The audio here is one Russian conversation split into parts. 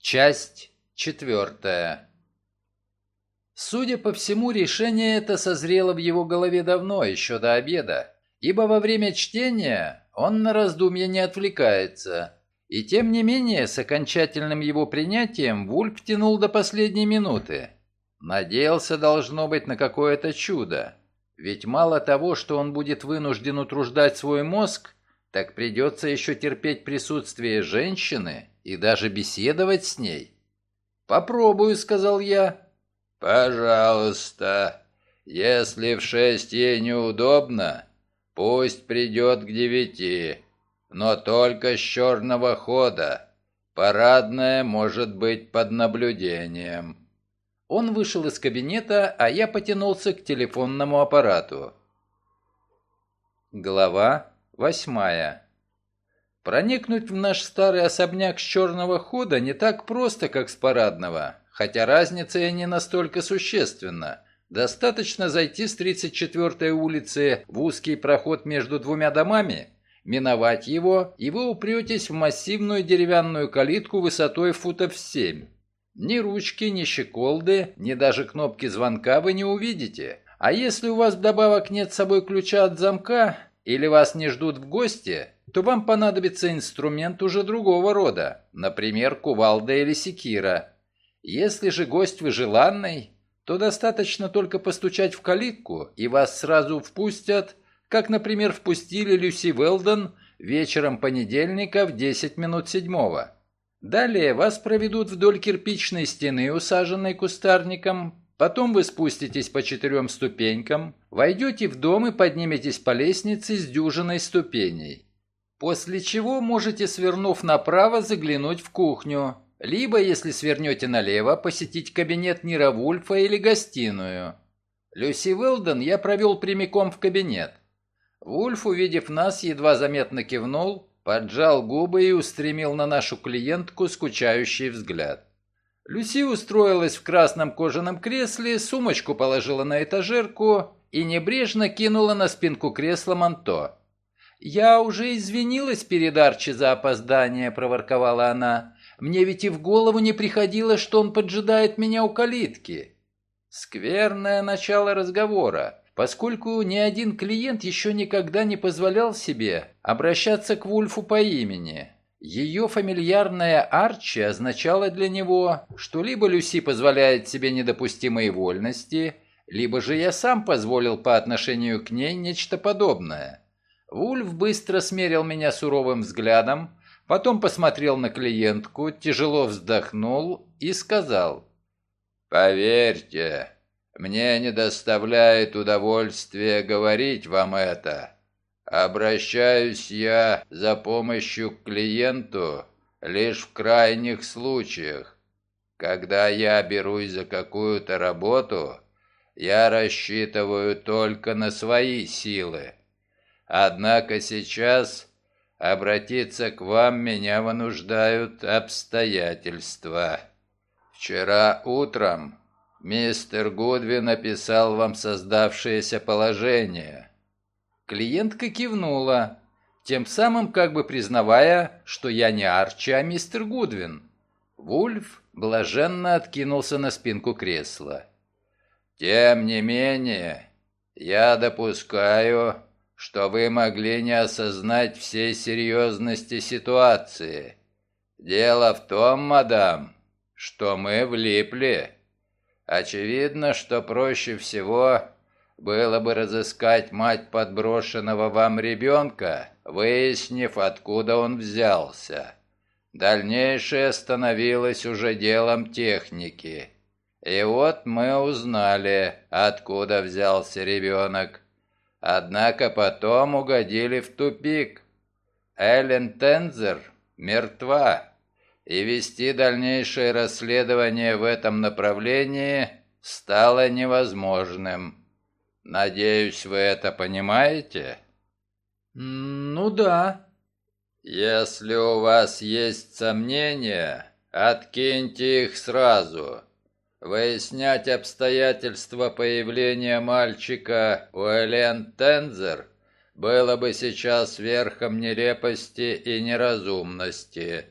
Часть четвертая. Судя по всему, решение это созрело в его голове давно, еще до обеда, ибо во время чтения он на раздумья не отвлекается. И тем не менее, с окончательным его принятием Вульф тянул до последней минуты. Надеялся, должно быть, на какое-то чудо. Ведь мало того, что он будет вынужден утруждать свой мозг, так придется еще терпеть присутствие женщины и даже беседовать с ней. «Попробую», — сказал я. «Пожалуйста, если в шесть ей неудобно, пусть придет к девяти, но только с черного хода. Парадная может быть под наблюдением». Он вышел из кабинета, а я потянулся к телефонному аппарату. Глава восьмая. Проникнуть в наш старый особняк с черного хода не так просто, как с парадного, хотя разница и не настолько существенна. Достаточно зайти с 34-й улицы в узкий проход между двумя домами, миновать его, и вы упретесь в массивную деревянную калитку высотой футов 7. Ни ручки, ни щеколды, ни даже кнопки звонка вы не увидите. А если у вас вдобавок нет с собой ключа от замка, или вас не ждут в гости, то вам понадобится инструмент уже другого рода, например, кувалда или секира. Если же гость вы желанный, то достаточно только постучать в калитку, и вас сразу впустят, как, например, впустили Люси Велден вечером понедельника в 10 минут седьмого. Далее вас проведут вдоль кирпичной стены, усаженной кустарником, потом вы спуститесь по четырем ступенькам, войдете в дом и подниметесь по лестнице с дюжиной ступеней. После чего можете, свернув направо, заглянуть в кухню, либо, если свернете налево, посетить кабинет Нира Вульфа или гостиную. Люси Уэлден я провел прямиком в кабинет. Вульф, увидев нас, едва заметно кивнул, поджал губы и устремил на нашу клиентку скучающий взгляд. Люси устроилась в красном кожаном кресле, сумочку положила на этажерку и небрежно кинула на спинку кресла манто. «Я уже извинилась перед Арчи за опоздание», — проворковала она. «Мне ведь и в голову не приходило, что он поджидает меня у калитки». Скверное начало разговора поскольку ни один клиент еще никогда не позволял себе обращаться к Вульфу по имени. Ее фамильярная Арчи означала для него, что либо Люси позволяет себе недопустимые вольности, либо же я сам позволил по отношению к ней нечто подобное. Вульф быстро смерил меня суровым взглядом, потом посмотрел на клиентку, тяжело вздохнул и сказал «Поверьте, мне не доставляет удовольствия говорить вам это. Обращаюсь я за помощью к клиенту лишь в крайних случаях. Когда я берусь за какую-то работу, я рассчитываю только на свои силы. Однако сейчас обратиться к вам меня вынуждают обстоятельства. Вчера утром Мистер Гудвин написал вам создавшееся положение. Клиентка кивнула, тем самым как бы признавая, что я не Арчи, а мистер Гудвин. Вульф блаженно откинулся на спинку кресла. «Тем не менее, я допускаю, что вы могли не осознать всей серьезности ситуации. Дело в том, мадам, что мы влипли». Очевидно, что проще всего было бы разыскать мать подброшенного вам ребенка, выяснив, откуда он взялся. Дальнейшее становилось уже делом техники. И вот мы узнали, откуда взялся ребенок. Однако потом угодили в тупик. Эллен Тензер мертва и вести дальнейшее расследование в этом направлении стало невозможным. Надеюсь, вы это понимаете? Ну да. Если у вас есть сомнения, откиньте их сразу. Выяснять обстоятельства появления мальчика у Элен Тензер было бы сейчас верхом нелепости и неразумности.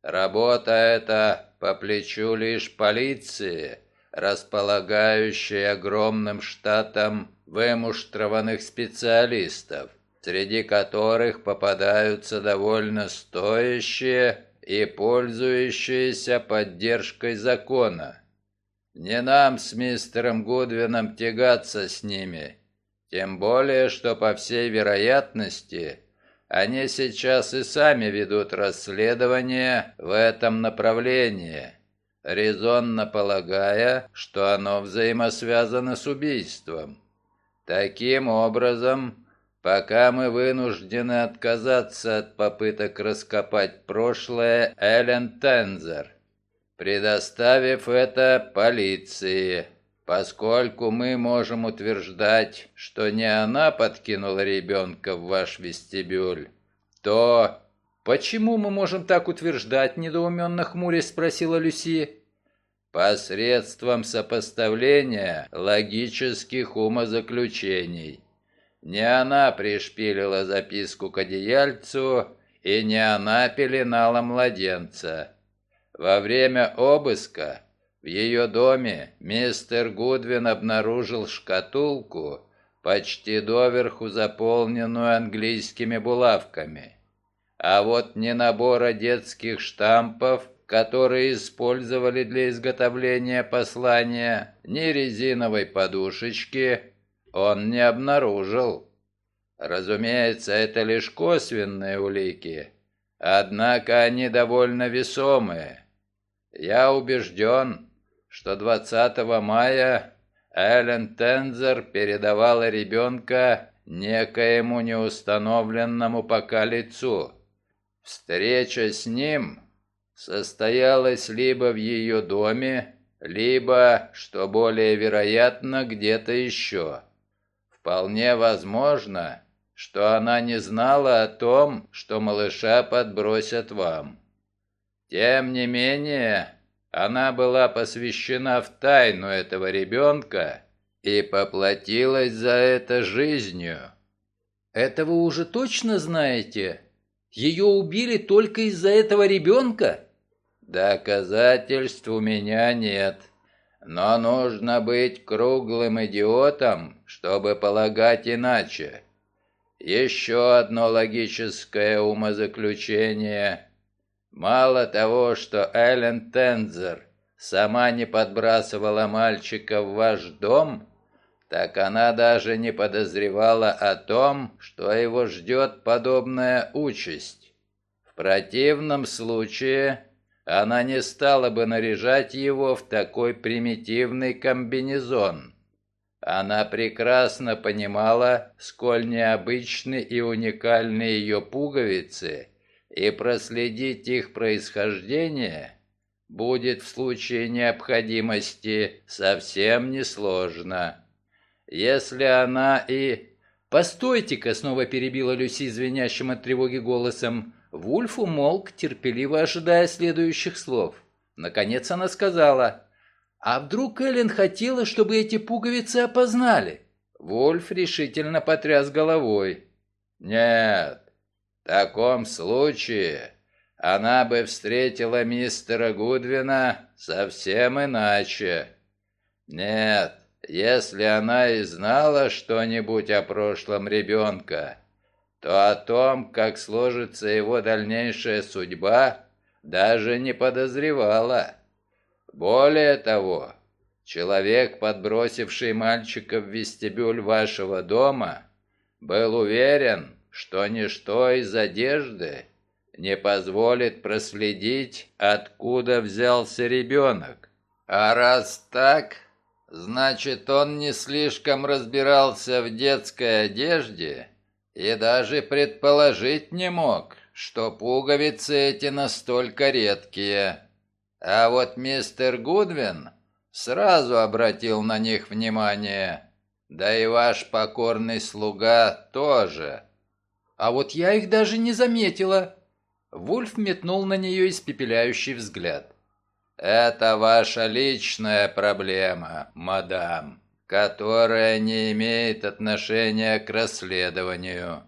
Работа эта по плечу лишь полиции, располагающей огромным штатом вымуштрованных специалистов, среди которых попадаются довольно стоящие и пользующиеся поддержкой закона. Не нам с мистером Гудвином тягаться с ними, тем более, что, по всей вероятности, они сейчас и сами ведут расследование в этом направлении, резонно полагая, что оно взаимосвязано с убийством. Таким образом, пока мы вынуждены отказаться от попыток раскопать прошлое Эллен Тензер, предоставив это полиции, поскольку мы можем утверждать, что не она подкинула ребенка в ваш вестибюль, то... «Почему мы можем так утверждать?» – недоуменно хмурясь спросила Люси посредством сопоставления логических умозаключений. Не она пришпилила записку к одеяльцу, и не она пеленала младенца. Во время обыска в ее доме мистер Гудвин обнаружил шкатулку, почти доверху заполненную английскими булавками. А вот ни набора детских штампов, которые использовали для изготовления послания, ни резиновой подушечки он не обнаружил. Разумеется, это лишь косвенные улики, однако они довольно весомые. Я убежден, что 20 мая Эллен Тензер передавала ребенка некоему неустановленному пока лицу. Встреча с ним состоялась либо в ее доме, либо, что более вероятно, где-то еще. Вполне возможно, что она не знала о том, что малыша подбросят вам. Тем не менее, она была посвящена в тайну этого ребенка и поплатилась за это жизнью. «Это вы уже точно знаете? Ее убили только из-за этого ребенка?» Доказательств у меня нет. Но нужно быть круглым идиотом, чтобы полагать иначе. Еще одно логическое умозаключение. Мало того, что Эллен Тензер сама не подбрасывала мальчика в ваш дом, так она даже не подозревала о том, что его ждет подобная участь. В противном случае она не стала бы наряжать его в такой примитивный комбинезон. Она прекрасно понимала, сколь необычны и уникальны ее пуговицы, и проследить их происхождение будет в случае необходимости совсем несложно. Если она и... «Постойте-ка!» — снова перебила Люси звенящим от тревоги голосом. Вульф умолк, терпеливо ожидая следующих слов. Наконец она сказала, «А вдруг Эллен хотела, чтобы эти пуговицы опознали?» Вульф решительно потряс головой. «Нет, в таком случае она бы встретила мистера Гудвина совсем иначе. Нет, если она и знала что-нибудь о прошлом ребенка, то о том, как сложится его дальнейшая судьба, даже не подозревала. Более того, человек, подбросивший мальчика в вестибюль вашего дома, был уверен, что ничто из одежды не позволит проследить, откуда взялся ребенок. А раз так, значит, он не слишком разбирался в детской одежде и даже предположить не мог, что пуговицы эти настолько редкие. А вот мистер Гудвин сразу обратил на них внимание, да и ваш покорный слуга тоже. А вот я их даже не заметила. Вульф метнул на нее испепеляющий взгляд. «Это ваша личная проблема, мадам которая не имеет отношения к расследованию.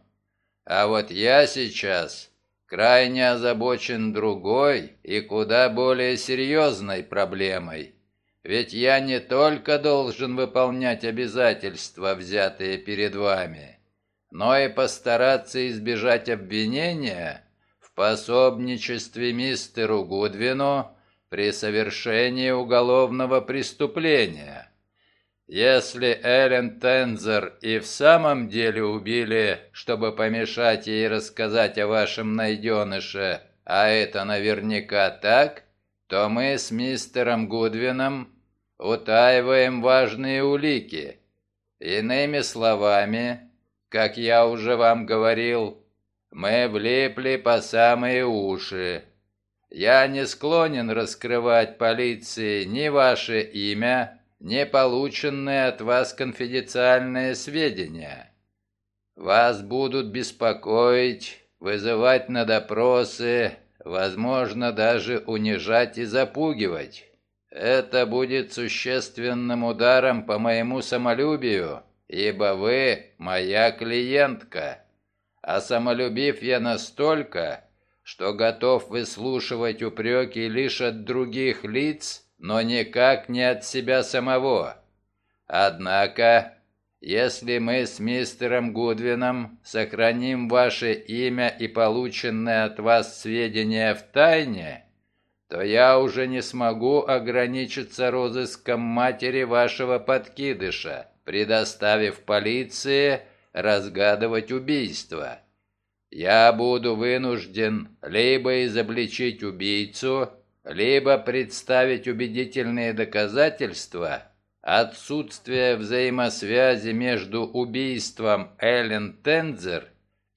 А вот я сейчас крайне озабочен другой и куда более серьезной проблемой. Ведь я не только должен выполнять обязательства, взятые перед вами, но и постараться избежать обвинения в пособничестве мистеру Гудвину при совершении уголовного преступления. Если Эллен Тензер и в самом деле убили, чтобы помешать ей рассказать о вашем найденыше, а это наверняка так, то мы с мистером Гудвином утаиваем важные улики. Иными словами, как я уже вам говорил, мы влипли по самые уши. Я не склонен раскрывать полиции ни ваше имя, не полученные от вас конфиденциальные сведения. Вас будут беспокоить, вызывать на допросы, возможно, даже унижать и запугивать. Это будет существенным ударом по моему самолюбию, ибо вы моя клиентка. А самолюбив я настолько, что готов выслушивать упреки лишь от других лиц, но никак не от себя самого. Однако, если мы с мистером Гудвином сохраним ваше имя и полученные от вас сведения в тайне, то я уже не смогу ограничиться розыском матери вашего подкидыша, предоставив полиции разгадывать убийство. Я буду вынужден либо изобличить убийцу, либо представить убедительные доказательства отсутствия взаимосвязи между убийством Эллен Тензер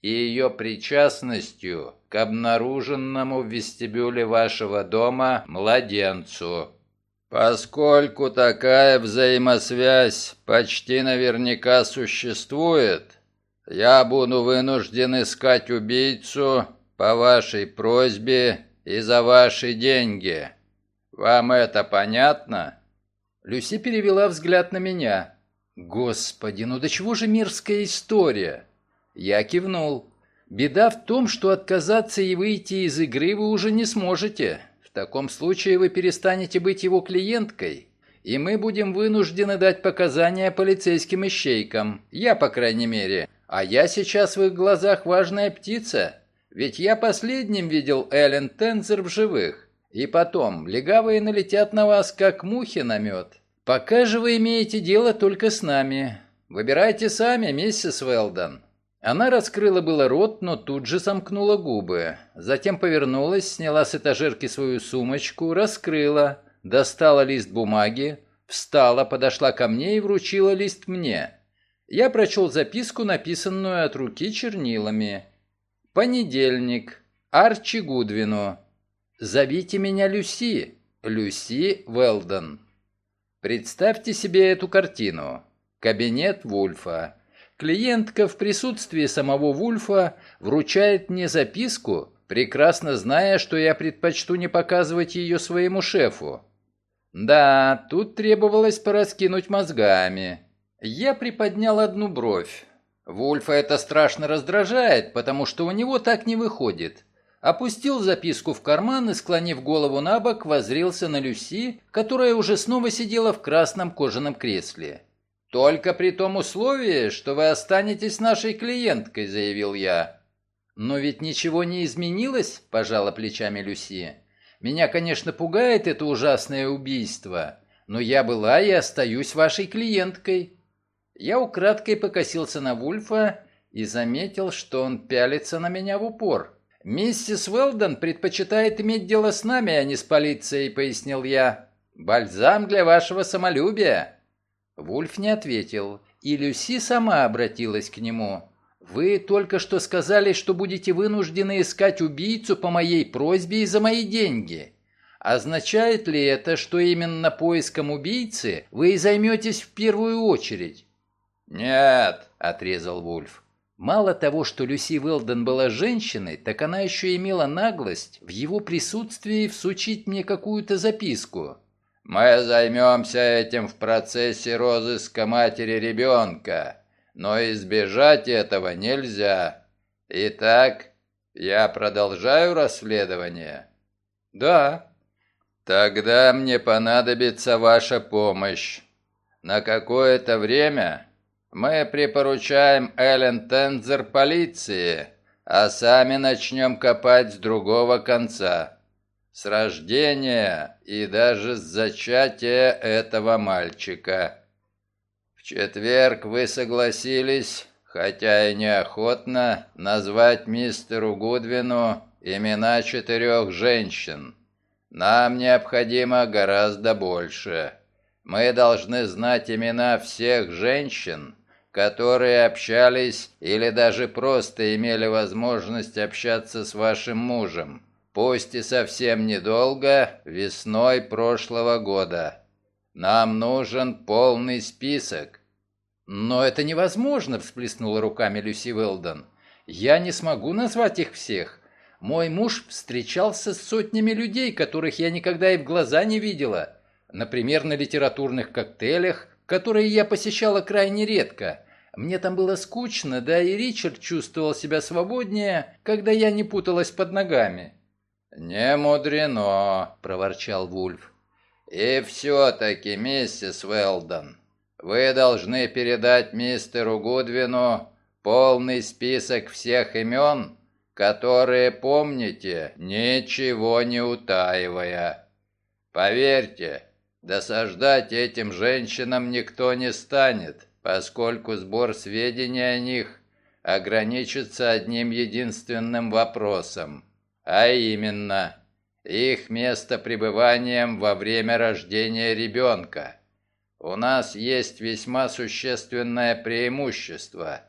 и ее причастностью к обнаруженному в вестибюле вашего дома младенцу. Поскольку такая взаимосвязь почти наверняка существует, я буду вынужден искать убийцу по вашей просьбе и за ваши деньги. Вам это понятно?» Люси перевела взгляд на меня. «Господи, ну до чего же мирская история?» Я кивнул. «Беда в том, что отказаться и выйти из игры вы уже не сможете. Таком случае вы перестанете быть его клиенткой, и мы будем вынуждены дать показания полицейским ищейкам. Я, по крайней мере. А я сейчас в их глазах важная птица. Ведь я последним видел Эллен Тензер в живых. И потом, легавые налетят на вас, как мухи на мед. Пока же вы имеете дело только с нами. Выбирайте сами, миссис Уэлдон». Она раскрыла было рот, но тут же сомкнула губы. Затем повернулась, сняла с этажерки свою сумочку, раскрыла, достала лист бумаги, встала, подошла ко мне и вручила лист мне. Я прочел записку, написанную от руки чернилами. Понедельник. Арчи Гудвину. Зовите меня Люси. Люси Велдон. Представьте себе эту картину. Кабинет Вульфа. Клиентка в присутствии самого Вульфа вручает мне записку, прекрасно зная, что я предпочту не показывать ее своему шефу. Да, тут требовалось пораскинуть мозгами. Я приподнял одну бровь. Вульфа это страшно раздражает, потому что у него так не выходит. Опустил записку в карман и, склонив голову на бок, возрился на Люси, которая уже снова сидела в красном кожаном кресле. «Только при том условии, что вы останетесь нашей клиенткой», — заявил я. «Но ведь ничего не изменилось», — пожала плечами Люси. «Меня, конечно, пугает это ужасное убийство, но я была и остаюсь вашей клиенткой». Я украдкой покосился на Вульфа и заметил, что он пялится на меня в упор. «Миссис Уэлдон предпочитает иметь дело с нами, а не с полицией», — пояснил я. «Бальзам для вашего самолюбия». Вульф не ответил, и Люси сама обратилась к нему. «Вы только что сказали, что будете вынуждены искать убийцу по моей просьбе и за мои деньги. Означает ли это, что именно поиском убийцы вы и займетесь в первую очередь?» «Нет», — отрезал Вульф. Мало того, что Люси Уэлден была женщиной, так она еще имела наглость в его присутствии всучить мне какую-то записку. «Мы займемся этим в процессе розыска матери ребенка, но избежать этого нельзя. Итак, Я продолжаю расследование? Да. Тогда мне понадобится ваша помощь. На какое-то время мы припоручаем Эллен Тензер полиции, а сами начнем копать с другого конца. С рождения и даже с зачатия этого мальчика. В четверг вы согласились, хотя и неохотно, назвать мистеру Гудвину имена четырех женщин. Нам необходимо гораздо больше. Мы должны знать имена всех женщин, которые общались или даже просто имели возможность общаться с вашим мужем, пусть и совсем недолго, весной прошлого года. Нам нужен полный список. Но это невозможно, всплеснула руками Люси Велдон. Я не смогу назвать их всех. Мой муж встречался с сотнями людей, которых я никогда и в глаза не видела. Например, на литературных коктейлях, которые я посещала крайне редко. Мне там было скучно, да и Ричард чувствовал себя свободнее, когда я не путалась под ногами. «Не мудрено», — проворчал Вульф. «И все-таки, миссис Уэлдон, вы должны передать мистеру Гудвину полный список всех имен, которые помните, ничего не утаивая. Поверьте, досаждать этим женщинам никто не станет, поскольку сбор сведений о них ограничится одним единственным вопросом, а именно их место пребыванием во время рождения ребенка. У нас есть весьма существенное преимущество.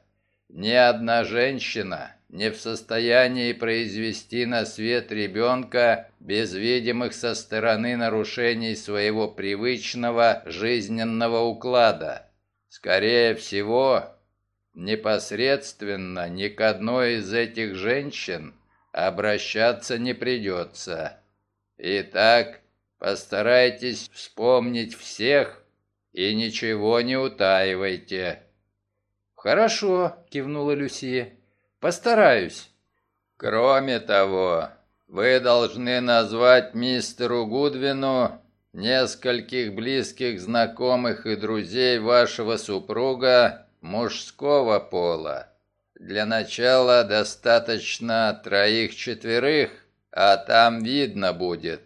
Ни одна женщина не в состоянии произвести на свет ребенка без видимых со стороны нарушений своего привычного жизненного уклада. Скорее всего, непосредственно ни к одной из этих женщин обращаться не придется. Итак, постарайтесь вспомнить всех и ничего не утаивайте. «Хорошо», — кивнула Люси. «Постараюсь». «Кроме того, вы должны назвать мистеру Гудвину нескольких близких знакомых и друзей вашего супруга мужского пола. Для начала достаточно троих-четверых, а там видно будет.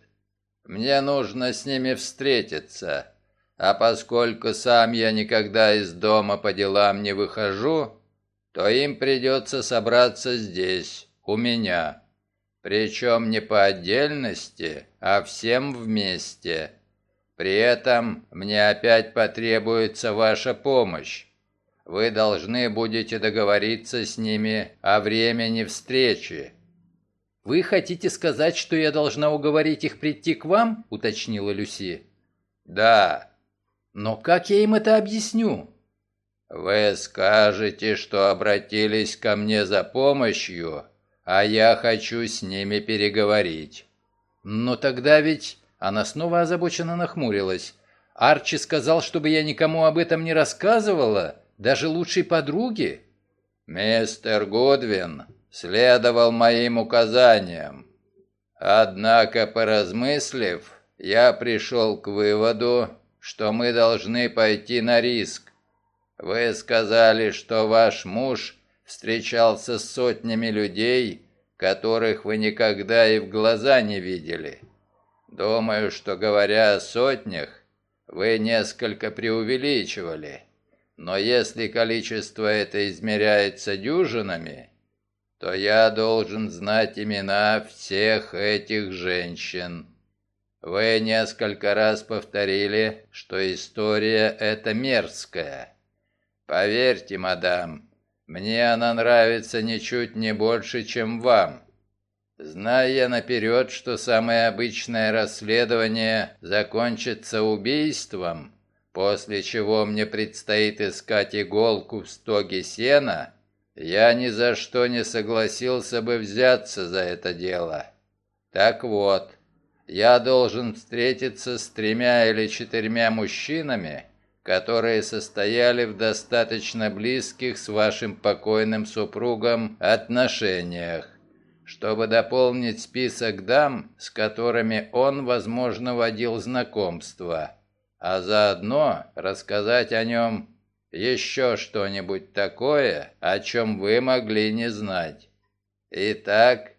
Мне нужно с ними встретиться. А поскольку сам я никогда из дома по делам не выхожу, то им придется собраться здесь, у меня. Причем не по отдельности, а всем вместе. При этом мне опять потребуется ваша помощь. Вы должны будете договориться с ними о времени встречи. «Вы хотите сказать, что я должна уговорить их прийти к вам?» – уточнила Люси. «Да, но как я им это объясню? Вы скажете, что обратились ко мне за помощью, а я хочу с ними переговорить. Но тогда ведь... Она снова озабоченно нахмурилась. Арчи сказал, чтобы я никому об этом не рассказывала, даже лучшей подруге. Мистер Гудвин следовал моим указаниям. Однако, поразмыслив, я пришел к выводу, что мы должны пойти на риск. Вы сказали, что ваш муж встречался с сотнями людей, которых вы никогда и в глаза не видели. Думаю, что, говоря о сотнях, вы несколько преувеличивали. Но если количество это измеряется дюжинами, то я должен знать имена всех этих женщин. Вы несколько раз повторили, что история эта мерзкая. Поверьте, мадам, мне она нравится ничуть не больше, чем вам. Зная наперед, что самое обычное расследование закончится убийством, после чего мне предстоит искать иголку в стоге сена, я ни за что не согласился бы взяться за это дело. Так вот, я должен встретиться с тремя или четырьмя мужчинами, которые состояли в достаточно близких с вашим покойным супругом отношениях, чтобы дополнить список дам, с которыми он, возможно, водил знакомство, а заодно рассказать о нем еще что-нибудь такое, о чем вы могли не знать. Итак,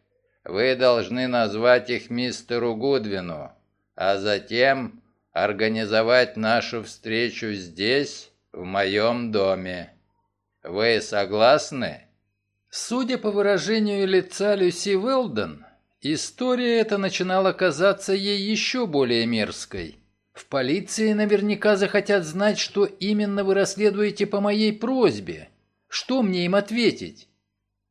вы должны назвать их мистеру Гудвину, а затем организовать нашу встречу здесь, в моем доме. Вы согласны? Судя по выражению лица Люси Велден, история эта начинала казаться ей еще более мерзкой. В полиции наверняка захотят знать, что именно вы расследуете по моей просьбе. Что мне им ответить?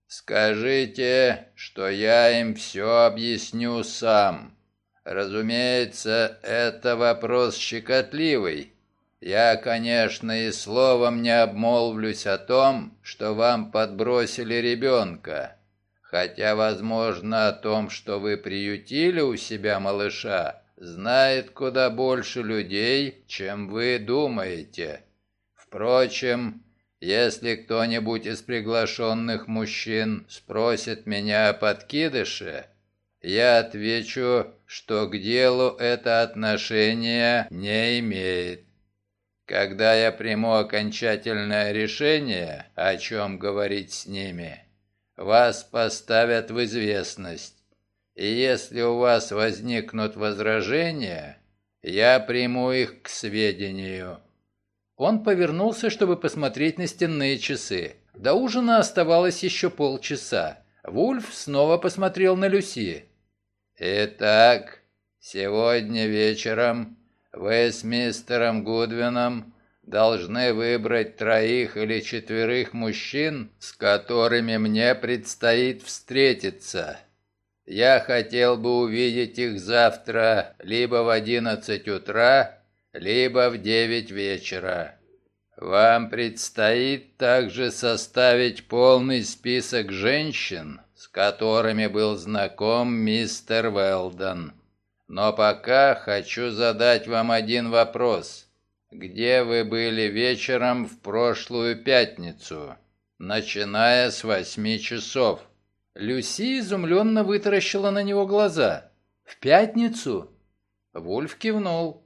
Скажите, что я им все объясню сам. Разумеется, это вопрос щекотливый. Я, конечно, и словом не обмолвлюсь о том, что вам подбросили ребенка. Хотя, возможно, о том, что вы приютили у себя малыша, знает куда больше людей, чем вы думаете. Впрочем, если кто-нибудь из приглашенных мужчин спросит меня о подкидыше, я отвечу, что к делу это отношение не имеет. Когда я приму окончательное решение, о чем говорить с ними, вас поставят в известность. И если у вас возникнут возражения, я приму их к сведению». Он повернулся, чтобы посмотреть на стенные часы. До ужина оставалось еще полчаса. Вульф снова посмотрел на Люси. «Итак, сегодня вечером вы с мистером Гудвином должны выбрать троих или четверых мужчин, с которыми мне предстоит встретиться. Я хотел бы увидеть их завтра либо в одиннадцать утра, либо в девять вечера. Вам предстоит также составить полный список женщин, с которыми был знаком мистер Велдон. Но пока хочу задать вам один вопрос. Где вы были вечером в прошлую пятницу, начиная с восьми часов? Люси изумленно вытаращила на него глаза. «В пятницу?» Вульф кивнул.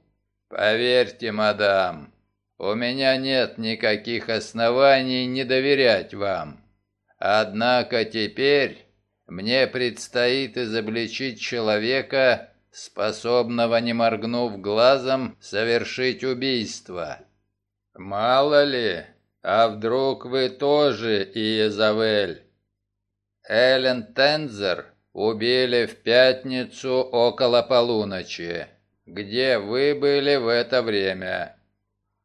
«Поверьте, мадам, у меня нет никаких оснований не доверять вам. Однако теперь мне предстоит изобличить человека, способного, не моргнув глазом, совершить убийство. Мало ли, а вдруг вы тоже Иезавель?» Эллен Тензер убили в пятницу около полуночи. Где вы были в это время?»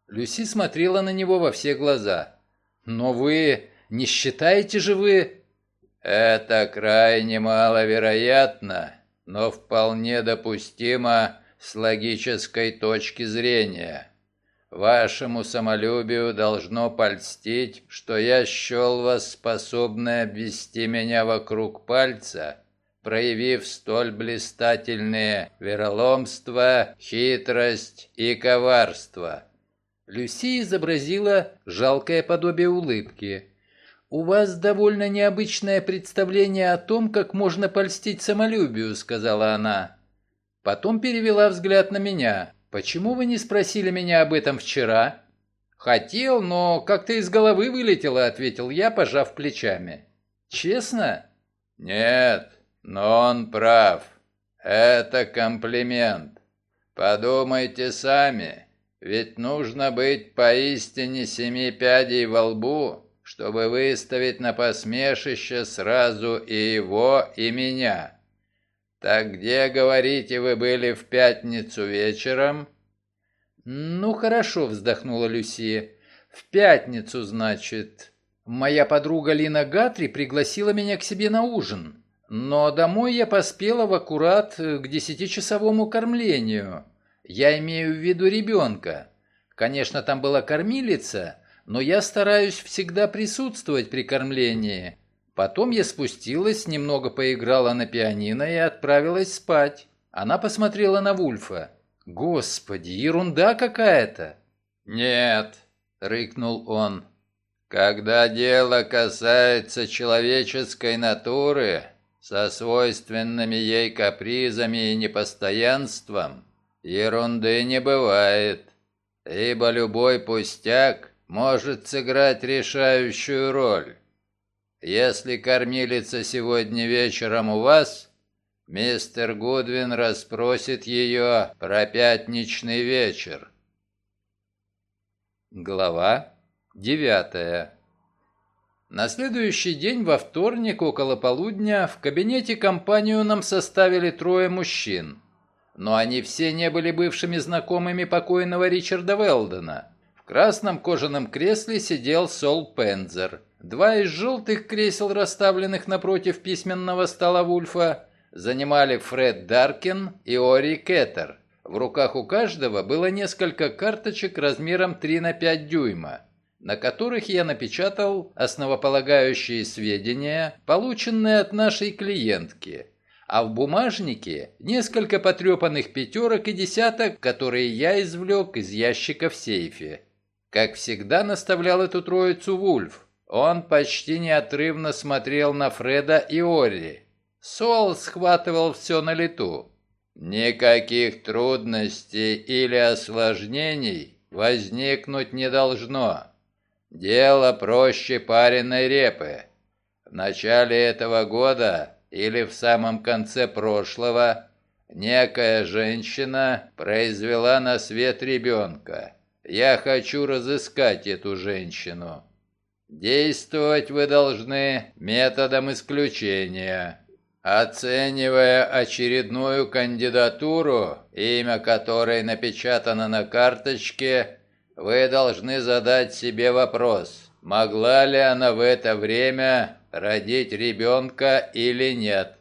Люси смотрела на него во все глаза. «Но вы... не считаете же вы...» «Это крайне маловероятно, но вполне допустимо с логической точки зрения. Вашему самолюбию должно польстить, что я счел вас способны обвести меня вокруг пальца, проявив столь блистательные вероломство, хитрость и коварство». Люси изобразила жалкое подобие улыбки. «У вас довольно необычное представление о том, как можно польстить самолюбию», — сказала она. Потом перевела взгляд на меня. «Почему вы не спросили меня об этом вчера?» «Хотел, но как-то из головы вылетело», — ответил я, пожав плечами. «Честно?» «Нет, но он прав. Это комплимент. Подумайте сами, ведь нужно быть поистине семи пядей во лбу, чтобы выставить на посмешище сразу и его, и меня. «Так где, говорите, вы были в пятницу вечером?» «Ну, хорошо», — вздохнула Люси. «В пятницу, значит. Моя подруга Лина Гатри пригласила меня к себе на ужин, но домой я поспела в аккурат к десятичасовому кормлению. Я имею в виду ребенка. Конечно, там была кормилица, но я стараюсь всегда присутствовать при кормлении, Потом я спустилась, немного поиграла на пианино и отправилась спать. Она посмотрела на Вульфа. «Господи, ерунда какая-то!» «Нет», — рыкнул он. «Когда дело касается человеческой натуры, со свойственными ей капризами и непостоянством, ерунды не бывает, ибо любой пустяк может сыграть решающую роль. Если кормилица сегодня вечером у вас, мистер Гудвин расспросит ее про пятничный вечер. Глава девятая на следующий день, во вторник, около полудня, в кабинете компанию нам составили трое мужчин. Но они все не были бывшими знакомыми покойного Ричарда Велдена. В красном кожаном кресле сидел Сол Пензер. Два из желтых кресел, расставленных напротив письменного стола Вульфа, занимали Фред Даркин и Ори Кеттер. В руках у каждого было несколько карточек размером 3 на 5 дюйма на которых я напечатал основополагающие сведения, полученные от нашей клиентки, а в бумажнике несколько потрепанных пятерок и десяток, которые я извлек из ящика в сейфе. Как всегда наставлял эту троицу Вульф. Он почти неотрывно смотрел на Фреда и Орри. Сол схватывал все на лету. «Никаких трудностей или осложнений возникнуть не должно. Дело проще пареной репы. В начале этого года или в самом конце прошлого некая женщина произвела на свет ребенка. Я хочу разыскать эту женщину. Действовать вы должны методом исключения. Оценивая очередную кандидатуру, имя которой напечатано на карточке, вы должны задать себе вопрос, могла ли она в это время родить ребенка или нет.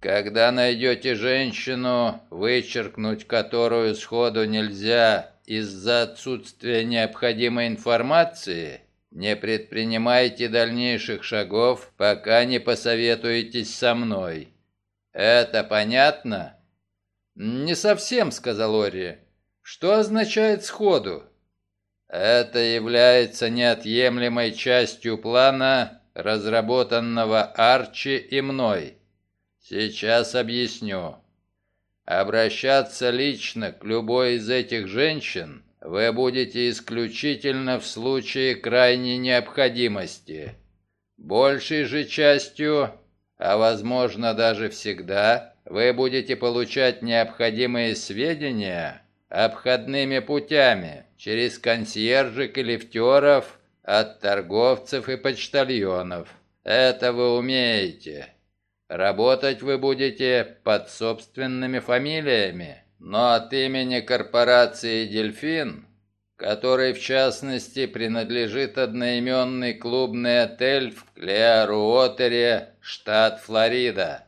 Когда найдете женщину, вычеркнуть которую сходу нельзя из-за отсутствия необходимой информации, не предпринимайте дальнейших шагов, пока не посоветуетесь со мной. Это понятно? Не совсем, сказал Ори. Что означает сходу? Это является неотъемлемой частью плана, разработанного Арчи и мной. Сейчас объясню. Обращаться лично к любой из этих женщин вы будете исключительно в случае крайней необходимости. Большей же частью, а возможно даже всегда, вы будете получать необходимые сведения обходными путями, через консьержек и лифтеров, от торговцев и почтальонов. Это вы умеете. Работать вы будете под собственными фамилиями, но от имени корпорации «Дельфин», которой в частности принадлежит одноименный клубный отель в Клеаруотере, штат Флорида.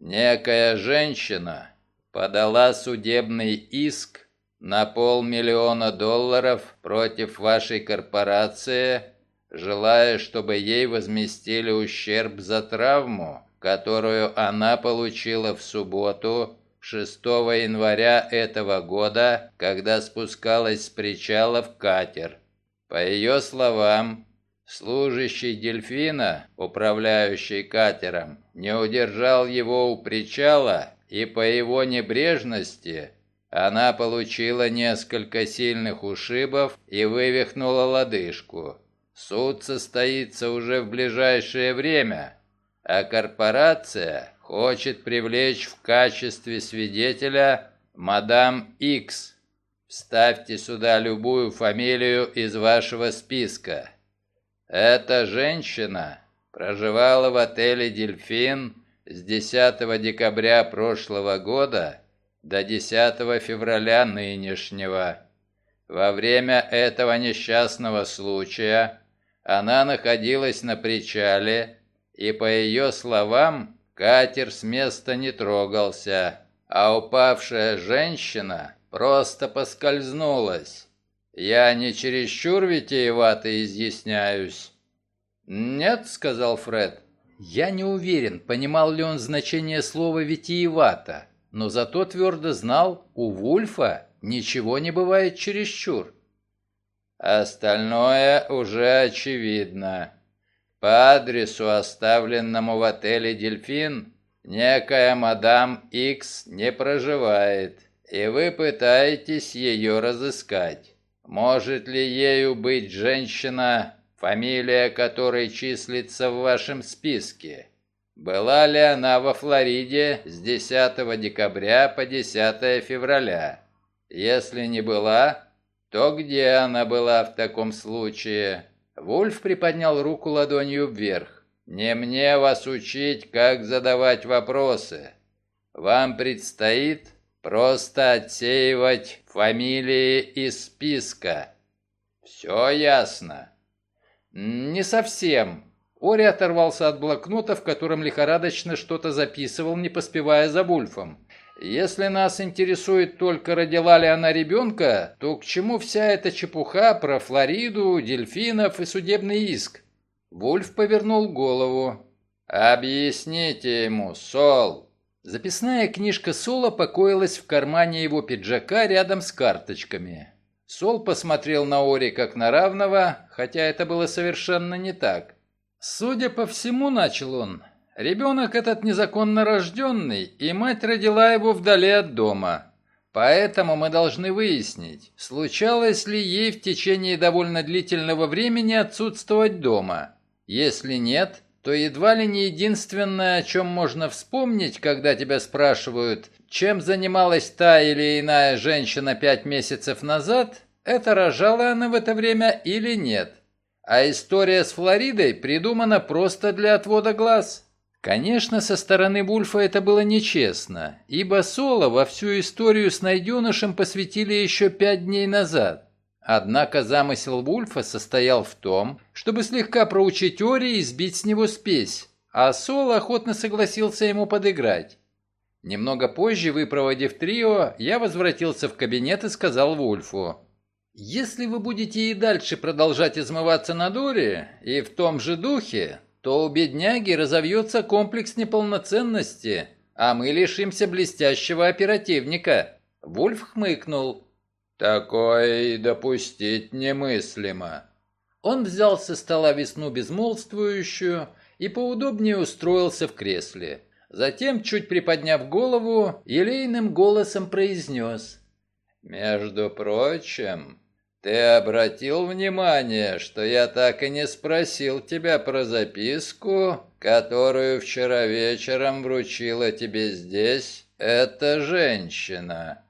Некая женщина подала судебный иск на полмиллиона долларов против вашей корпорации, желая, чтобы ей возместили ущерб за травму, которую она получила в субботу, 6 января этого года, когда спускалась с причала в катер. По ее словам, служащий дельфина, управляющий катером, не удержал его у причала и по его небрежности – она получила несколько сильных ушибов и вывихнула лодыжку. Суд состоится уже в ближайшее время, а корпорация хочет привлечь в качестве свидетеля мадам Икс. Вставьте сюда любую фамилию из вашего списка. Эта женщина проживала в отеле «Дельфин» с 10 декабря прошлого года до 10 февраля нынешнего. Во время этого несчастного случая она находилась на причале, и, по ее словам, катер с места не трогался, а упавшая женщина просто поскользнулась. Я не чересчур витиевато изъясняюсь. «Нет», — сказал Фред. Я не уверен, понимал ли он значение слова «витиевато» но зато твердо знал, у Вульфа ничего не бывает чересчур. Остальное уже очевидно. По адресу, оставленному в отеле «Дельфин», некая мадам Икс не проживает, и вы пытаетесь ее разыскать. Может ли ею быть женщина, фамилия которой числится в вашем списке? Была ли она во Флориде с 10 декабря по 10 февраля? Если не была, то где она была в таком случае? Вульф приподнял руку ладонью вверх. Не мне вас учить, как задавать вопросы. Вам предстоит просто отсеивать фамилии из списка. Все ясно? Не совсем. Ори оторвался от блокнота, в котором лихорадочно что-то записывал, не поспевая за Вульфом. Если нас интересует только родила ли она ребенка, то к чему вся эта чепуха про Флориду, дельфинов и судебный иск? Вульф повернул голову. «Объясните ему, Сол!» Записная книжка Сола покоилась в кармане его пиджака рядом с карточками. Сол посмотрел на Ори как на равного, хотя это было совершенно не так. «Судя по всему, — начал он, — ребенок этот незаконно рожденный, и мать родила его вдали от дома. Поэтому мы должны выяснить, случалось ли ей в течение довольно длительного времени отсутствовать дома. Если нет, то едва ли не единственное, о чем можно вспомнить, когда тебя спрашивают, чем занималась та или иная женщина пять месяцев назад, это рожала она в это время или нет. А история с Флоридой придумана просто для отвода глаз. Конечно, со стороны Вульфа это было нечестно, ибо Соло во всю историю с найденышем посвятили еще пять дней назад. Однако замысел Вульфа состоял в том, чтобы слегка проучить Ори и сбить с него спесь, а Сол охотно согласился ему подыграть. Немного позже, выпроводив трио, я возвратился в кабинет и сказал Вульфу, «Если вы будете и дальше продолжать измываться на Ори и в том же духе, то у бедняги разовьется комплекс неполноценности, а мы лишимся блестящего оперативника». Вульф хмыкнул. Такое допустить немыслимо. Он взял со стола весну безмолвствующую и поудобнее устроился в кресле. Затем, чуть приподняв голову, елейным голосом произнес. «Между прочим, ты обратил внимание, что я так и не спросил тебя про записку, которую вчера вечером вручила тебе здесь эта женщина?»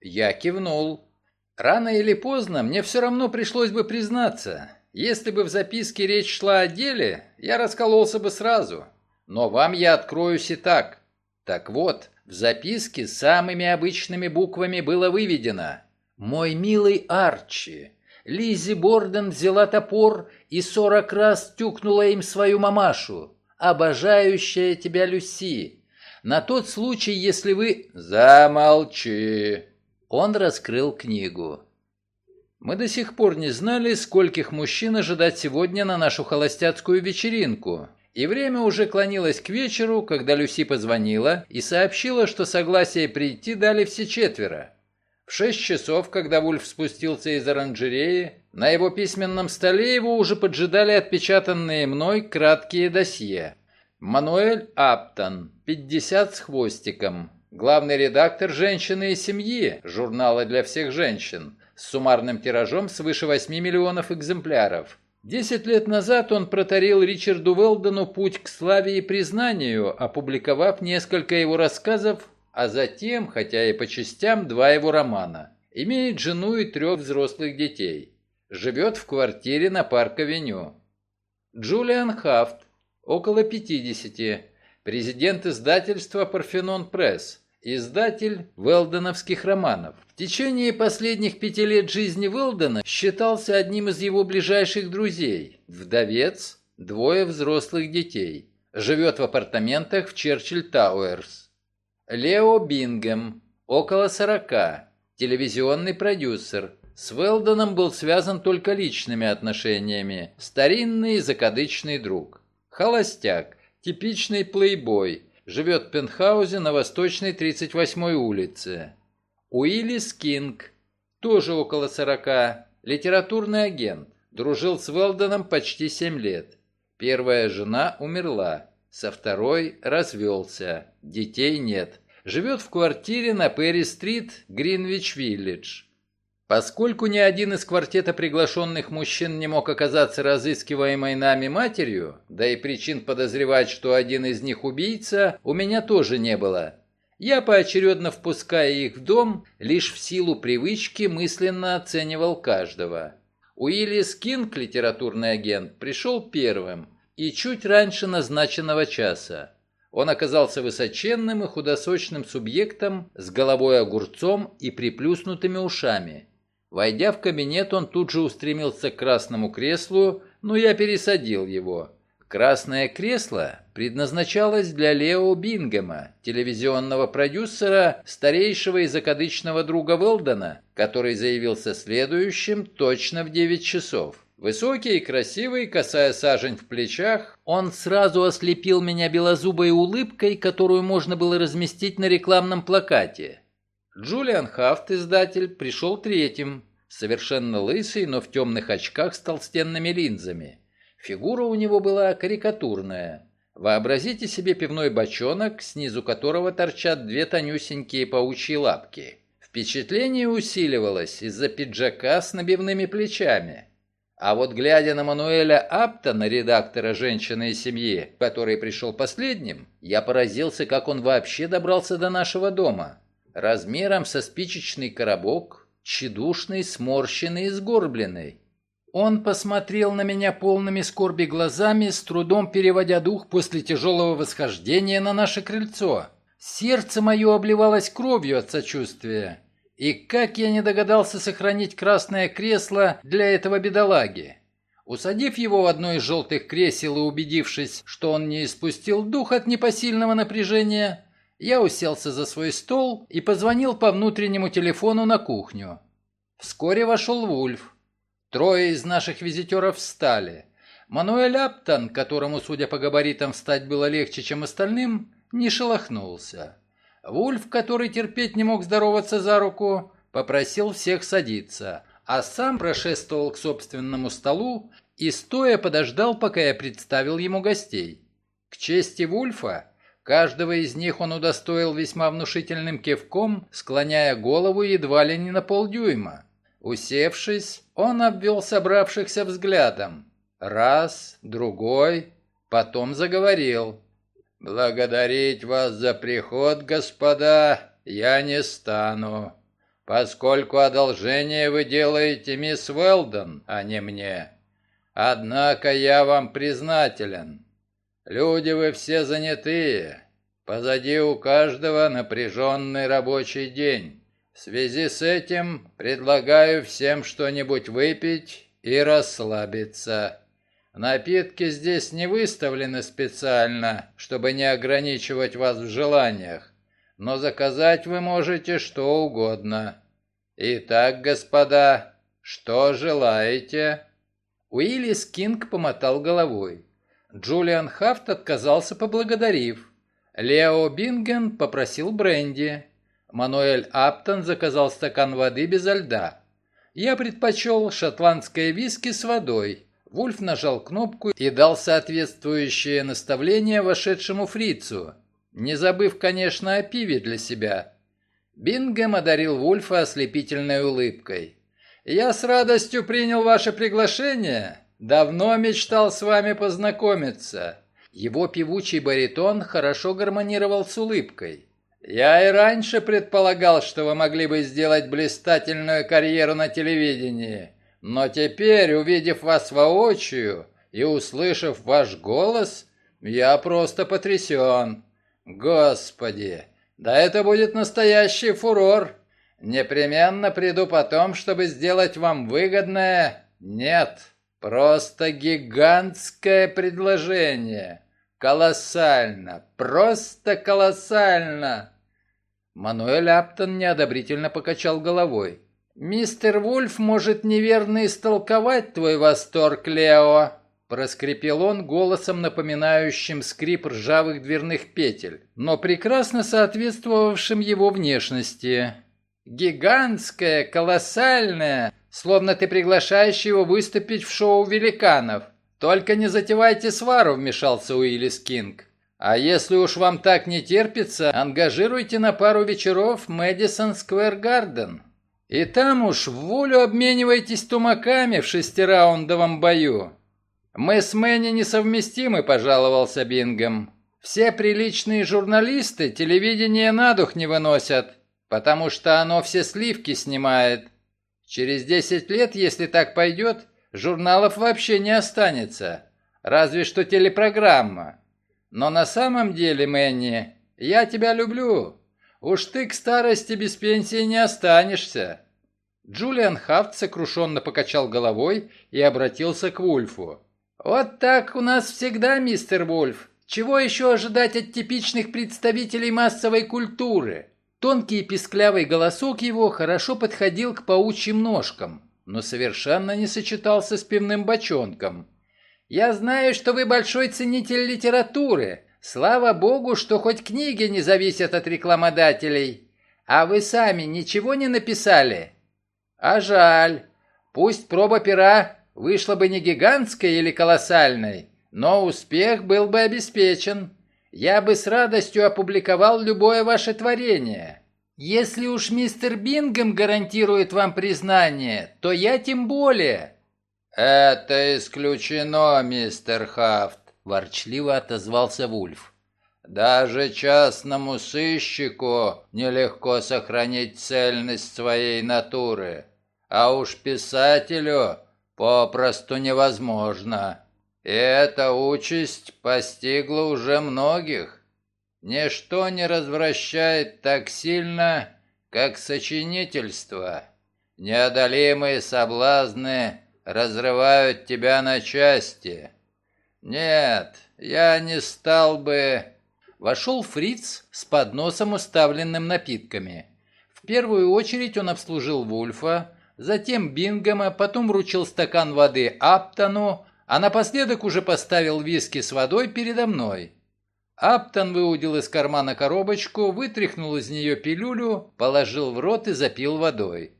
Я кивнул. Рано или поздно мне все равно пришлось бы признаться. Если бы в записке речь шла о деле, я раскололся бы сразу. Но вам я откроюсь и так. Так вот, в записке самыми обычными буквами было выведено «Мой милый Арчи». Лизи Борден взяла топор и сорок раз тюкнула им свою мамашу. «Обожающая тебя Люси». На тот случай, если вы... «Замолчи!» Он раскрыл книгу. Мы до сих пор не знали, скольких мужчин ожидать сегодня на нашу холостяцкую вечеринку. И время уже клонилось к вечеру, когда Люси позвонила и сообщила, что согласие прийти дали все четверо. В шесть часов, когда Вульф спустился из оранжереи, на его письменном столе его уже поджидали отпечатанные мной краткие досье. Мануэль Аптон, 50 с хвостиком, Главный редактор «Женщины и семьи» журнала для всех женщин с суммарным тиражом свыше 8 миллионов экземпляров. Десять лет назад он протарил Ричарду Велдону путь к славе и признанию, опубликовав несколько его рассказов, а затем, хотя и по частям, два его романа. Имеет жену и трех взрослых детей. Живет в квартире на Парк-авеню. Джулиан Хафт, около 50, президент издательства «Парфенон Пресс», Издатель Велдоновских романов. В течение последних пяти лет жизни Велдона считался одним из его ближайших друзей. Вдовец, двое взрослых детей. Живет в апартаментах в Черчилль Тауэрс. Лео Бингем, около сорока, телевизионный продюсер. С Велдоном был связан только личными отношениями. Старинный закадычный друг. Холостяк, типичный плейбой – живет в пентхаузе на Восточной 38-й улице. Уиллис Кинг, тоже около 40, литературный агент, дружил с Велдоном почти 7 лет. Первая жена умерла. Со второй развелся. Детей нет. Живет в квартире на Перри-стрит, Гринвич-Виллидж. Поскольку ни один из квартета приглашенных мужчин не мог оказаться разыскиваемой нами матерью, да и причин подозревать, что один из них убийца, у меня тоже не было. Я, поочередно впуская их в дом, лишь в силу привычки мысленно оценивал каждого. Уиллис Кинг, литературный агент, пришел первым и чуть раньше назначенного часа. Он оказался высоченным и худосочным субъектом с головой огурцом и приплюснутыми ушами. Войдя в кабинет, он тут же устремился к красному креслу, но я пересадил его. Красное кресло предназначалось для Лео Бингема, телевизионного продюсера, старейшего и закадычного друга Велдона, который заявился следующим точно в 9 часов. Высокий красивый, касая сажень в плечах, он сразу ослепил меня белозубой улыбкой, которую можно было разместить на рекламном плакате. Джулиан Хафт, издатель, пришел третьим, совершенно лысый, но в темных очках с толстенными линзами. Фигура у него была карикатурная. Вообразите себе пивной бочонок, снизу которого торчат две тонюсенькие паучьи лапки. Впечатление усиливалось из-за пиджака с набивными плечами. А вот глядя на Мануэля Аптона, редактора «Женщины и семьи», который пришел последним, я поразился, как он вообще добрался до нашего дома размером со спичечный коробок, тщедушный, сморщенный и сгорбленный. Он посмотрел на меня полными скорби глазами, с трудом переводя дух после тяжелого восхождения на наше крыльцо. Сердце мое обливалось кровью от сочувствия. И как я не догадался сохранить красное кресло для этого бедолаги. Усадив его в одно из желтых кресел и убедившись, что он не испустил дух от непосильного напряжения, я уселся за свой стол и позвонил по внутреннему телефону на кухню. Вскоре вошел Вульф. Трое из наших визитеров встали. Мануэль Аптон, которому, судя по габаритам, встать было легче, чем остальным, не шелохнулся. Вульф, который терпеть не мог здороваться за руку, попросил всех садиться, а сам прошествовал к собственному столу и стоя подождал, пока я представил ему гостей. К чести Вульфа, Каждого из них он удостоил весьма внушительным кивком, склоняя голову едва ли не на полдюйма. Усевшись, он обвел собравшихся взглядом. Раз, другой, потом заговорил. «Благодарить вас за приход, господа, я не стану, поскольку одолжение вы делаете мисс Уэлдон, а не мне. Однако я вам признателен. Люди вы все занятые. Позади у каждого напряженный рабочий день. В связи с этим предлагаю всем что-нибудь выпить и расслабиться. Напитки здесь не выставлены специально, чтобы не ограничивать вас в желаниях, но заказать вы можете что угодно. Итак, господа, что желаете?» Уиллис Кинг помотал головой. Джулиан Хафт отказался, поблагодарив. Лео Бинген попросил бренди. Мануэль Аптон заказал стакан воды без льда. Я предпочел шотландское виски с водой. Вульф нажал кнопку и дал соответствующее наставление вошедшему фрицу, не забыв, конечно, о пиве для себя. Бингем одарил Вульфа ослепительной улыбкой. «Я с радостью принял ваше приглашение Давно мечтал с вами познакомиться». Его певучий баритон хорошо гармонировал с улыбкой. «Я и раньше предполагал, что вы могли бы сделать блистательную карьеру на телевидении, но теперь, увидев вас воочию и услышав ваш голос, я просто потрясен. Господи, да это будет настоящий фурор. Непременно приду потом, чтобы сделать вам выгодное... Нет, Просто гигантское предложение. Колоссально, просто колоссально. Мануэль Аптон неодобрительно покачал головой. «Мистер Вульф может неверно истолковать твой восторг, Лео», проскрипел он голосом, напоминающим скрип ржавых дверных петель, но прекрасно соответствовавшим его внешности. «Гигантское, колоссальное, Словно ты приглашаешь его выступить в шоу великанов. Только не затевайте свару, вмешался Уиллис Кинг. А если уж вам так не терпится, ангажируйте на пару вечеров Мэдисон Сквер Гарден. И там уж в волю обменивайтесь тумаками в шестираундовом бою. Мы с Мэнни несовместимы, пожаловался Бингом. Все приличные журналисты телевидение на дух не выносят, потому что оно все сливки снимает. Через десять лет, если так пойдет, журналов вообще не останется. Разве что телепрограмма. Но на самом деле, Мэнни, я тебя люблю. Уж ты к старости без пенсии не останешься». Джулиан Хафт сокрушенно покачал головой и обратился к Вульфу. «Вот так у нас всегда, мистер Вульф. Чего еще ожидать от типичных представителей массовой культуры?» Тонкий и писклявый голосок его хорошо подходил к паучьим ножкам, но совершенно не сочетался с пивным бочонком. «Я знаю, что вы большой ценитель литературы. Слава богу, что хоть книги не зависят от рекламодателей. А вы сами ничего не написали?» А жаль. Пусть проба пера вышла бы не гигантской или колоссальной, но успех был бы обеспечен. Я бы с радостью опубликовал любое ваше творение. Если уж мистер Бингем гарантирует вам признание, то я тем более. Это исключено, мистер Хафт, ворчливо отозвался Вульф. Даже частному сыщику нелегко сохранить цельность своей натуры а уж писателю попросту невозможно. И эта участь постигла уже многих. Ничто не развращает так сильно, как сочинительство. Неодолимые соблазны разрывают тебя на части. Нет, я не стал бы... Вошел фриц с подносом, уставленным напитками. В первую очередь он обслужил Вульфа, затем Бингема, потом вручил стакан воды Аптону, а напоследок уже поставил виски с водой передо мной. Аптон выудил из кармана коробочку, вытряхнул из нее пилюлю, положил в рот и запил водой.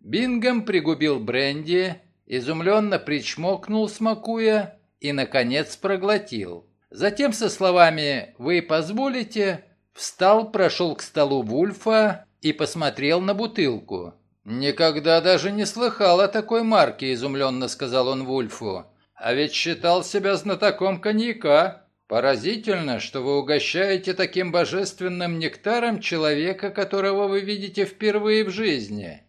Бингем пригубил бренди, изумленно причмокнул, смакуя, и, наконец, проглотил. Затем со словами «Вы позволите?» встал, прошел к столу Вульфа и посмотрел на бутылку. «Никогда даже не слыхал о такой марке», — изумленно сказал он Вульфу. «А ведь считал себя знатоком коньяка. Поразительно, что вы угощаете таким божественным нектаром человека, которого вы видите впервые в жизни.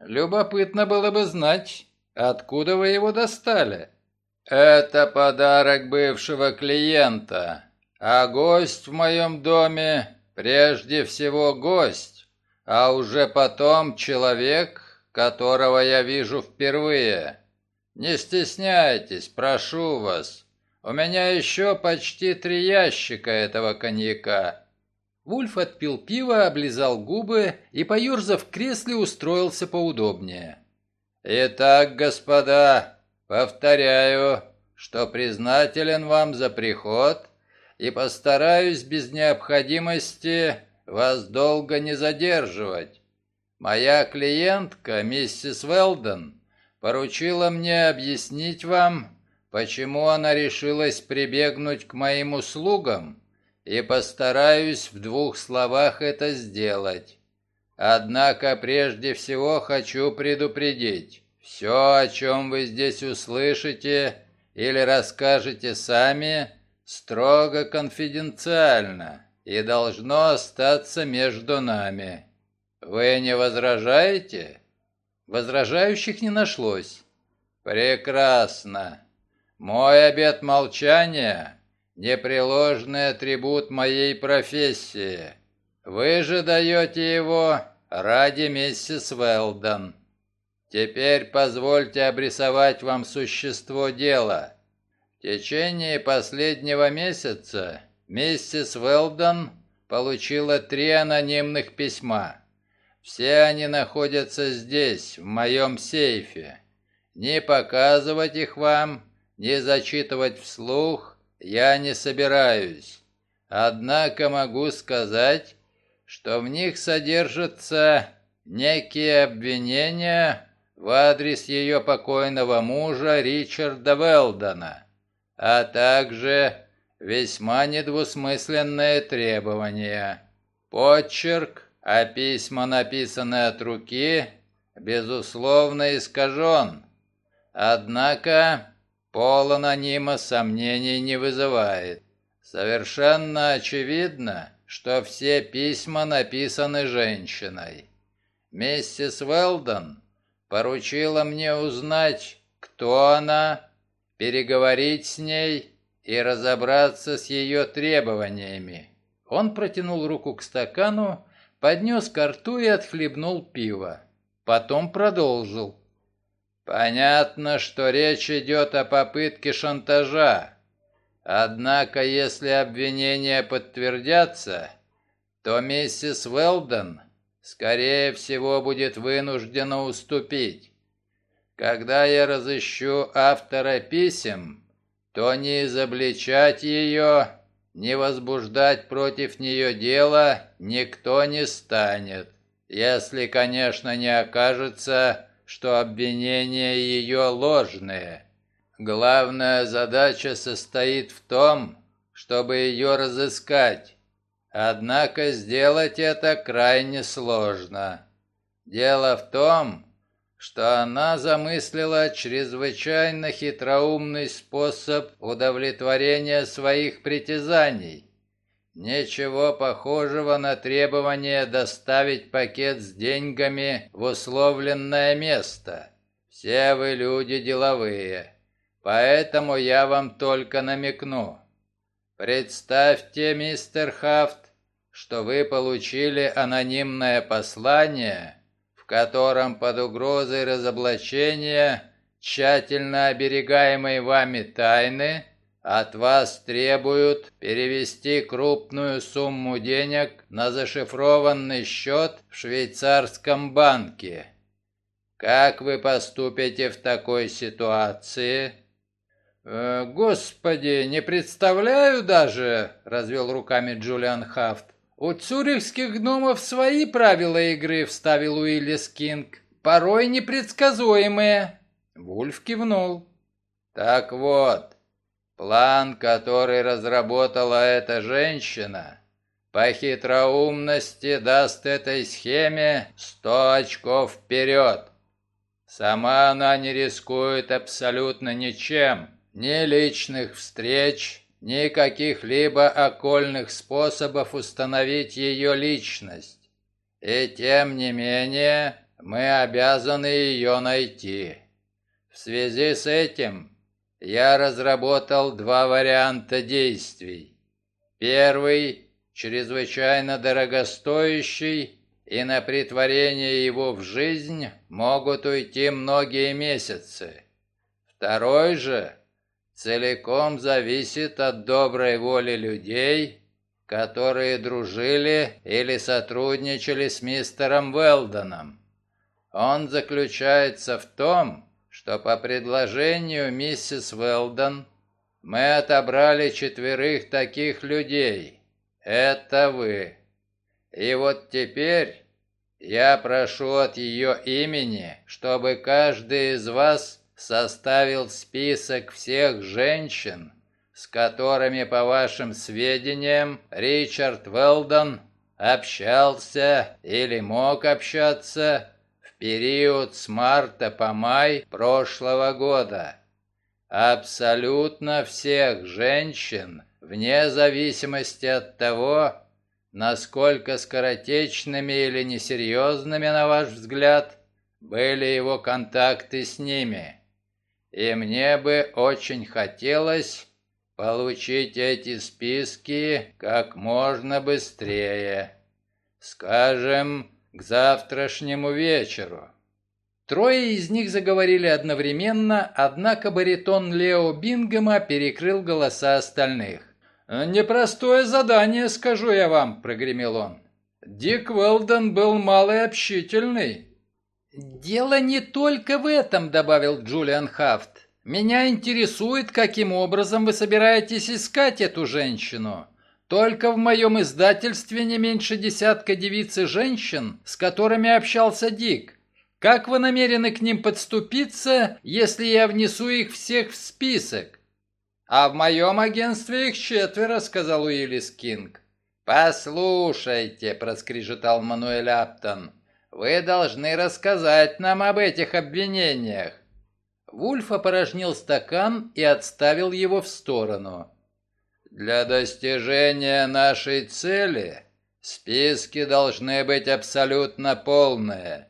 Любопытно было бы знать, откуда вы его достали». «Это подарок бывшего клиента, а гость в моем доме прежде всего гость» а уже потом человек, которого я вижу впервые. Не стесняйтесь, прошу вас. У меня еще почти три ящика этого коньяка». Вульф отпил пиво, облизал губы и, поерзав в кресле, устроился поудобнее. «Итак, господа, повторяю, что признателен вам за приход и постараюсь без необходимости вас долго не задерживать. Моя клиентка, миссис Велден, поручила мне объяснить вам, почему она решилась прибегнуть к моим услугам, и постараюсь в двух словах это сделать. Однако прежде всего хочу предупредить, все, о чем вы здесь услышите или расскажете сами, строго конфиденциально и должно остаться между нами. Вы не возражаете? Возражающих не нашлось. Прекрасно. Мой обет молчания — непреложный атрибут моей профессии. Вы же даете его ради миссис Велдон. Теперь позвольте обрисовать вам существо дела. В течение последнего месяца Миссис Велдон получила три анонимных письма. Все они находятся здесь, в моем сейфе. Не показывать их вам, не зачитывать вслух я не собираюсь. Однако могу сказать, что в них содержатся некие обвинения в адрес ее покойного мужа Ричарда Велдона, а также весьма недвусмысленное требование. Подчерк, а письма, написанные от руки, безусловно искажен. Однако пол анонима сомнений не вызывает. Совершенно очевидно, что все письма написаны женщиной. Миссис Уэлдон поручила мне узнать, кто она, переговорить с ней и разобраться с ее требованиями. Он протянул руку к стакану, поднес ко рту и отхлебнул пиво. Потом продолжил. «Понятно, что речь идет о попытке шантажа. Однако, если обвинения подтвердятся, то миссис Уэлдон, скорее всего, будет вынуждена уступить. Когда я разыщу автора писем, то не изобличать ее, не возбуждать против нее дело никто не станет, если, конечно, не окажется, что обвинения ее ложные. Главная задача состоит в том, чтобы ее разыскать. Однако сделать это крайне сложно. Дело в том, что она замыслила чрезвычайно хитроумный способ удовлетворения своих притязаний. Ничего похожего на требование доставить пакет с деньгами в условленное место. Все вы люди деловые. Поэтому я вам только намекну. Представьте, мистер Хафт, что вы получили анонимное послание, в котором под угрозой разоблачения тщательно оберегаемой вами тайны от вас требуют перевести крупную сумму денег на зашифрованный счет в швейцарском банке. Как вы поступите в такой ситуации? «Э, «Господи, не представляю даже», — развел руками Джулиан Хафт. «У цюрихских гномов свои правила игры», — вставил Уиллис Кинг. «Порой непредсказуемые». Вульф кивнул. «Так вот, план, который разработала эта женщина, по хитроумности даст этой схеме сто очков вперед. Сама она не рискует абсолютно ничем» Ни личных встреч, ни каких-либо окольных способов установить ее личность. И тем не менее, мы обязаны ее найти. В связи с этим я разработал два варианта действий. Первый – чрезвычайно дорогостоящий, и на притворение его в жизнь могут уйти многие месяцы. Второй же целиком зависит от доброй воли людей, которые дружили или сотрудничали с мистером Велдоном. Он заключается в том, что по предложению миссис Велдон мы отобрали четверых таких людей. Это вы. И вот теперь я прошу от ее имени, чтобы каждый из вас составил список всех женщин, с которыми, по вашим сведениям, Ричард Велдон общался или мог общаться в период с марта по май прошлого года. Абсолютно всех женщин, вне зависимости от того, насколько скоротечными или несерьезными, на ваш взгляд, были его контакты с ними и мне бы очень хотелось получить эти списки как можно быстрее. Скажем, к завтрашнему вечеру. Трое из них заговорили одновременно, однако баритон Лео Бингема перекрыл голоса остальных. «Непростое задание, скажу я вам», — прогремел он. «Дик Уэлдон был малообщительный. «Дело не только в этом», — добавил Джулиан Хафт. «Меня интересует, каким образом вы собираетесь искать эту женщину. Только в моем издательстве не меньше десятка девиц и женщин, с которыми общался Дик. Как вы намерены к ним подступиться, если я внесу их всех в список?» «А в моем агентстве их четверо», — сказал Уиллис Кинг. «Послушайте», — проскрежетал Мануэль Аптон, — «вы должны рассказать нам об этих обвинениях». Вульф опорожнил стакан и отставил его в сторону. «Для достижения нашей цели списки должны быть абсолютно полные.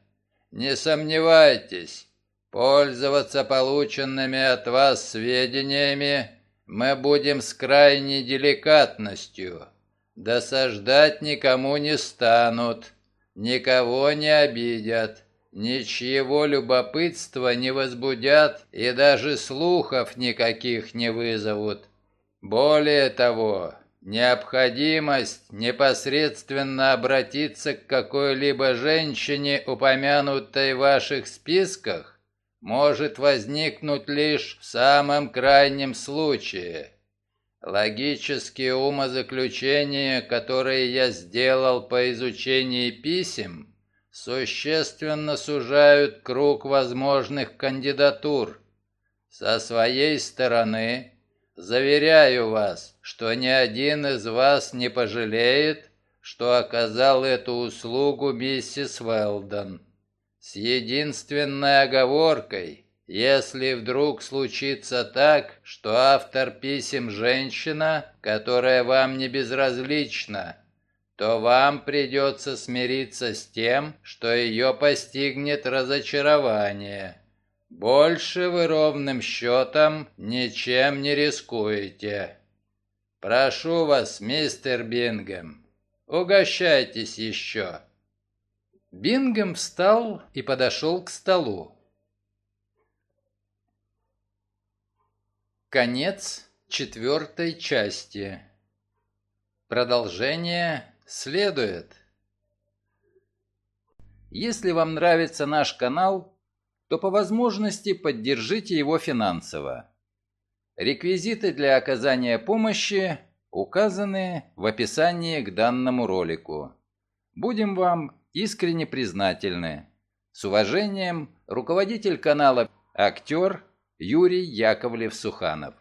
Не сомневайтесь, пользоваться полученными от вас сведениями мы будем с крайней деликатностью. Досаждать никому не станут, никого не обидят, ничьего любопытства не возбудят и даже слухов никаких не вызовут. Более того, необходимость непосредственно обратиться к какой-либо женщине, упомянутой в ваших списках, может возникнуть лишь в самом крайнем случае – Логические умозаключения, которые я сделал по изучении писем, существенно сужают круг возможных кандидатур. Со своей стороны, заверяю вас, что ни один из вас не пожалеет, что оказал эту услугу миссис Велдон. С единственной оговоркой – если вдруг случится так, что автор писем женщина, которая вам не безразлична, то вам придется смириться с тем, что ее постигнет разочарование. Больше вы ровным счетом ничем не рискуете. Прошу вас, мистер Бингем, угощайтесь еще. Бингем встал и подошел к столу. Конец четвертой части. Продолжение следует. Если вам нравится наш канал, то по возможности поддержите его финансово. Реквизиты для оказания помощи указаны в описании к данному ролику. Будем вам искренне признательны. С уважением, руководитель канала «Актер» Юрий Яковлев-Суханов